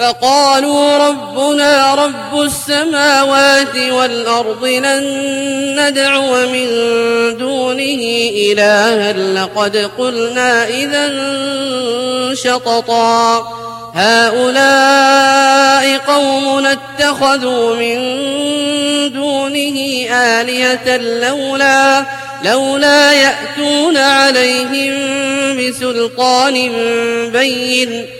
فقالوا ربنا رب السماوات والأرض لن ندعو من دونه إلها لقد قلنا إذا شططا. هؤلاء قوم اتخذوا من دونه آلية لولا لولا يأتون عليهم بسلطان بين.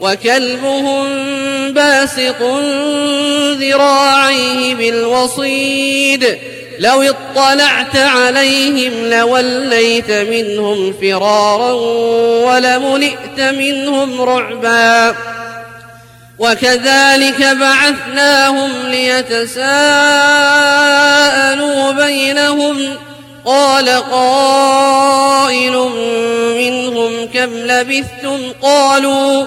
وكلبهم باسط ذراعيه بالوصيد لو اطلعت عليهم لوليت منهم فرارا ولملئت منهم رعبا وكذلك بعثناهم ليتساءلوا بينهم قال قائل منهم كم لبثتم قالوا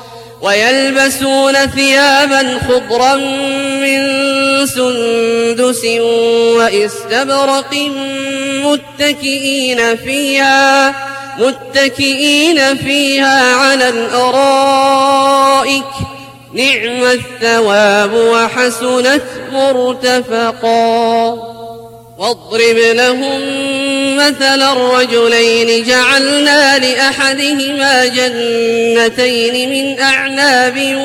ويلبسون ثيابا خضرا من سندس وإستبرق متكئين فيها متكئين فيها على الأرائك. نعم الثواب وحسنت مرتفقا. واضرب لهم مثل الرجلين جعلنا لأحدهما جنتين من أعناب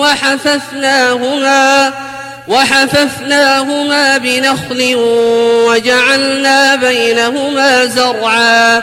وحففناهما وحففناهما بنخل وجعلنا بينهما زرعا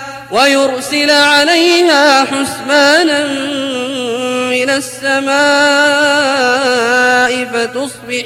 ويرسل عليها حسبانا من السماء فتصبح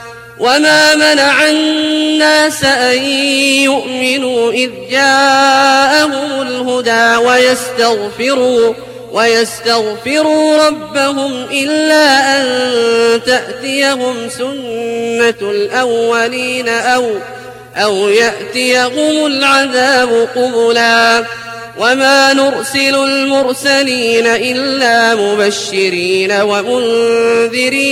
وما منع الناس أن يؤمنوا إذ جاءهم الهدى ويستغفروا ويستغفروا ربهم إلا أن تأتيهم سنة الأولين أو أو يأتيهم العذاب قبلا وما نرسل المرسلين إلا مبشرين ومنذرين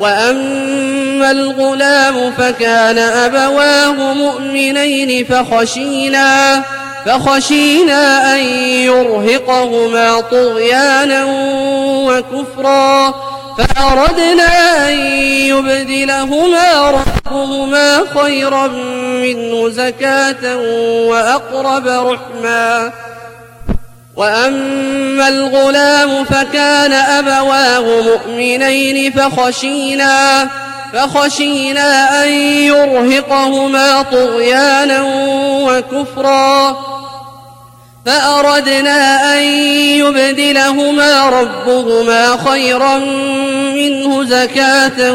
وأما الغلام فكان أبواه مؤمنين فخشينا فخشينا أن يرهقهما طغيانا وكفرا فأردنا أن يبدلهما ربهما خيرا منه زكاة وأقرب رحما. وأما الغلام فكان أبواه مؤمنين فخشينا فخشينا أن يرهقهما طغيانا وكفرا. فأردنا أن يبدلهما ربهما خيرا منه زكاة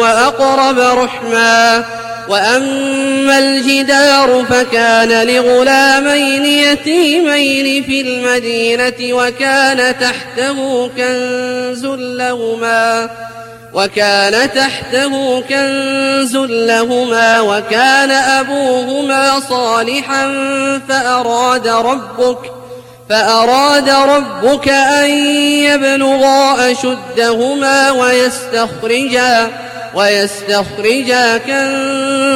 وأقرب رحما. وأما الجدار فكان لغلامين يتيمين في المدينة وكان تحته كنز لهما وكان تحته كنز لهما وكان أبوهما صالحا فأراد ربك فأراد ربك أن يبلغا أشدهما ويستخرجا ويستخرجا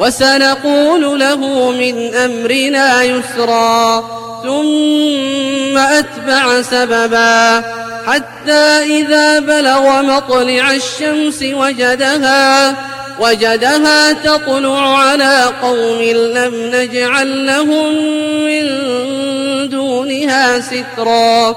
وسنقول له من أمرنا يسرا ثم أتبع سببا حتى إذا بلغ مطلع الشمس وجدها وجدها تطلع على قوم لم نجعل لهم من دونها سترا.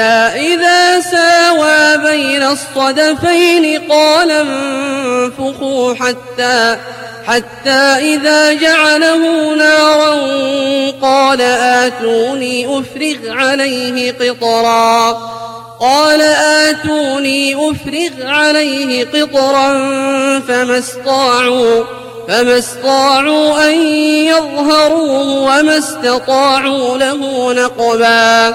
إذا ساوى بين الصدفين قال انفخوا حتى حتى إذا جعله نارا قال آتوني أفرغ عليه قطرا. قال آتوني أفرغ عليه قطرا فما استطاعوا فما استطاعوا أن يظهروه وما استطاعوا له نقبا.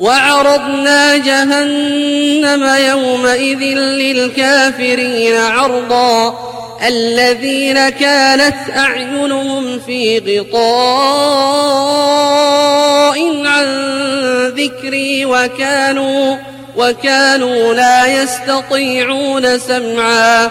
وعرضنا جهنم يومئذ للكافرين عرضا. الذين كانت أعينهم في غطاء عن ذكري وكانوا وكانوا لا يستطيعون سمعا.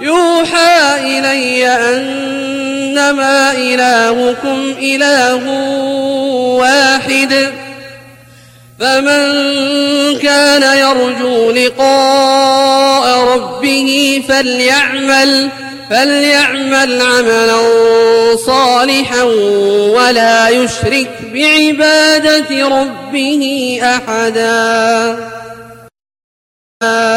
يوحى إلي أنما إلهكم إله واحد. فمن كان يرجو لقاء ربه فليعمل فليعمل عملا صالحا ولا يشرك بعبادة ربه أحدا.